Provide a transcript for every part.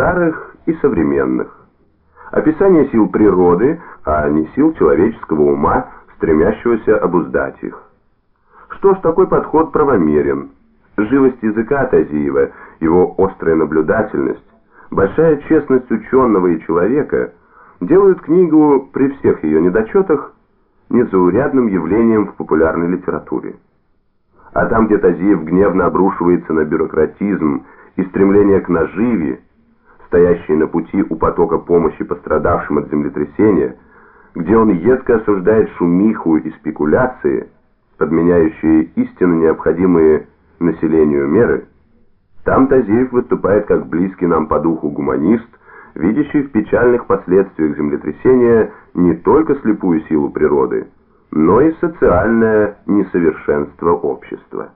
старых и современных. Описание сил природы, а не сил человеческого ума, стремящегося обуздать их. Что ж, такой подход правомерен. Живость языка Тазиева, его острая наблюдательность, большая честность ученого и человека делают книгу при всех ее недочетах незаурядным явлением в популярной литературе. А там, где Тазиев гневно обрушивается на бюрократизм и стремление к наживе, стоящей на пути у потока помощи пострадавшим от землетрясения, где он едко осуждает шумиху и спекуляции, подменяющие истинно необходимые населению меры, там Тазиев выступает как близкий нам по духу гуманист, видящий в печальных последствиях землетрясения не только слепую силу природы, но и социальное несовершенство общества.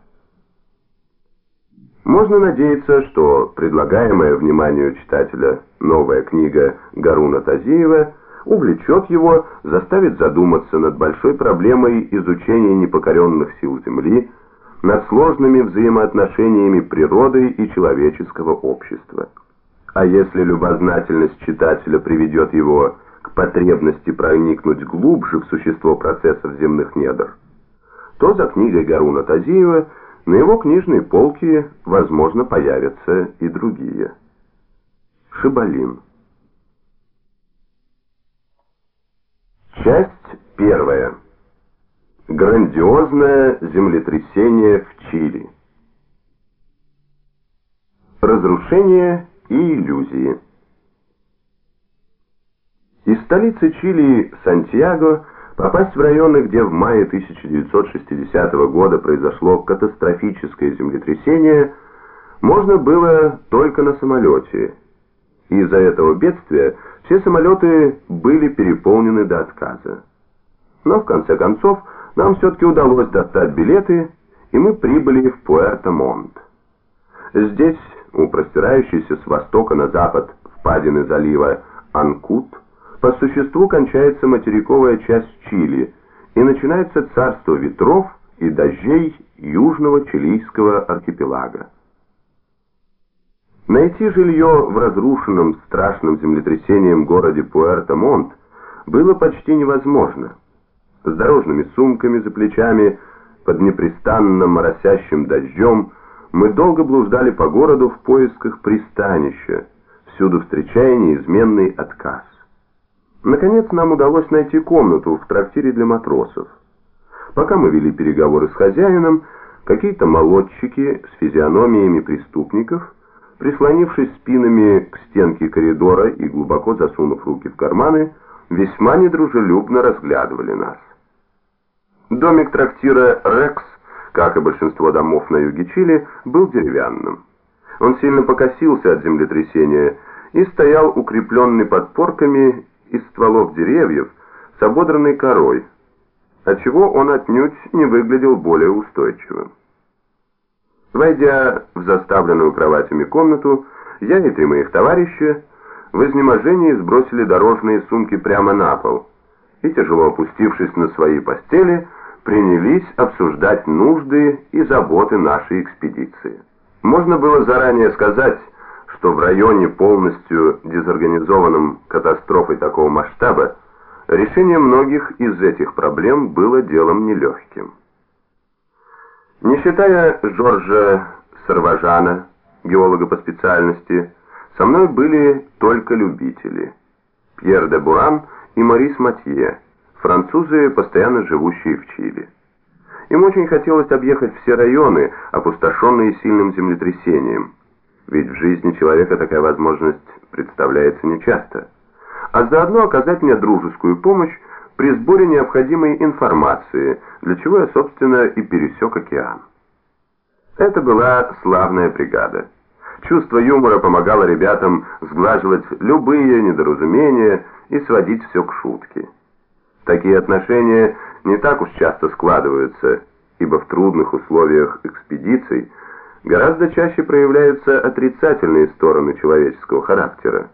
Можно надеяться, что предлагаемая вниманию читателя новая книга Гаруна Тазиева увлечет его, заставит задуматься над большой проблемой изучения непокоренных сил Земли, над сложными взаимоотношениями природы и человеческого общества. А если любознательность читателя приведет его к потребности проникнуть глубже в существо процессов земных недр, то за книгой Гаруна Тазиева на его книжной полке, возможно, появятся и другие. Шибалин. Часть первая. Грандиозное землетрясение в Чили. Разрушение и иллюзии. Из столицы Чили, Сантьяго, попасть в районы, где в мае 1960 года произошло катастрофическое землетрясение, можно было только на самолете. Из-за этого бедствия все самолеты были переполнены до отказа. Но в конце концов нам все-таки удалось достать билеты, и мы прибыли в Пуэрто-Монт. Здесь, у простирающейся с востока на запад впадины залива Анкут, по существу кончается материковая часть Чили, и начинается царство ветров и дождей южного чилийского архипелага. Найти жилье в разрушенном страшным землетрясением городе Пуэрто-Монт было почти невозможно с дорожными сумками за плечами, под непрестанно моросящим дождем, мы долго блуждали по городу в поисках пристанища, всюду встречая неизменный отказ. Наконец нам удалось найти комнату в трактире для матросов. Пока мы вели переговоры с хозяином, какие-то молодчики с физиономиями преступников, прислонившись спинами к стенке коридора и глубоко засунув руки в карманы, весьма недружелюбно разглядывали нас. Домик трактира «Рекс», как и большинство домов на юге Чили, был деревянным. Он сильно покосился от землетрясения и стоял укрепленный подпорками из стволов деревьев с ободранной корой, отчего он отнюдь не выглядел более устойчивым. Войдя в заставленную кроватями комнату, я и три моих товарища в изнеможении сбросили дорожные сумки прямо на пол и, тяжело опустившись на свои постели, принялись обсуждать нужды и заботы нашей экспедиции. Можно было заранее сказать, что в районе, полностью дезорганизованном катастрофой такого масштаба, решение многих из этих проблем было делом нелегким. Не считая Жоржа Сарважана, геолога по специальности, со мной были только любители. Пьер де Буран и Морис Матье, французы, постоянно живущие в Чили. Им очень хотелось объехать все районы, опустошенные сильным землетрясением. Ведь в жизни человека такая возможность представляется нечасто. А заодно оказать мне дружескую помощь при сборе необходимой информации, для чего я, собственно, и пересек океан. Это была славная бригада. Чувство юмора помогало ребятам сглаживать любые недоразумения и сводить все к шутке. Такие отношения не так уж часто складываются, ибо в трудных условиях экспедиций гораздо чаще проявляются отрицательные стороны человеческого характера.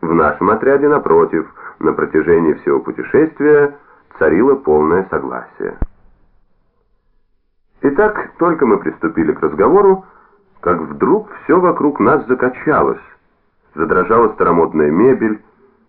В нашем отряде, напротив, на протяжении всего путешествия царило полное согласие. Итак, только мы приступили к разговору, как вдруг все вокруг нас закачалось, задрожала старомодная мебель,